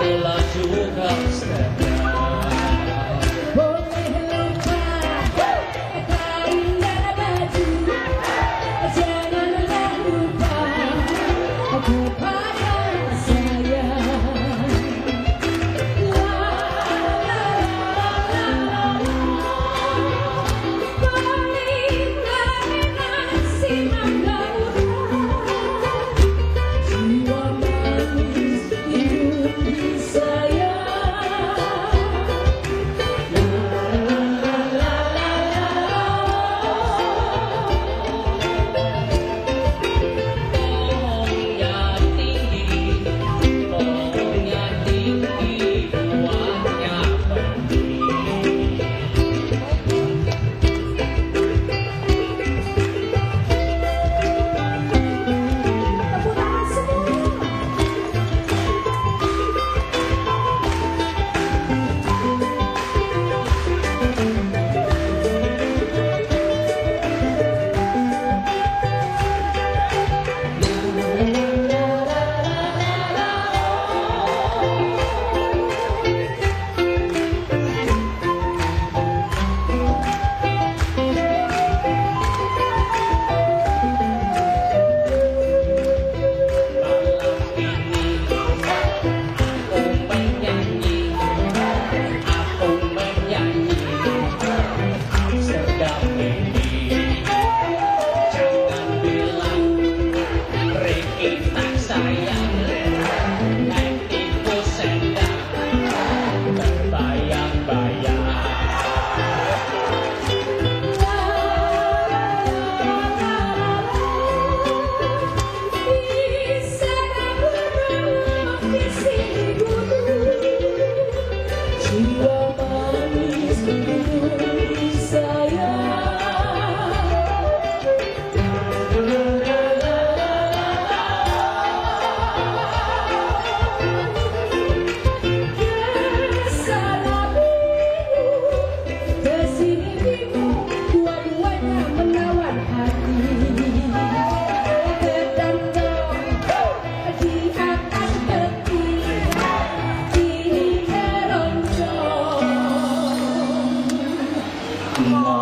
telah juga setengah Boleh Jiwa 음.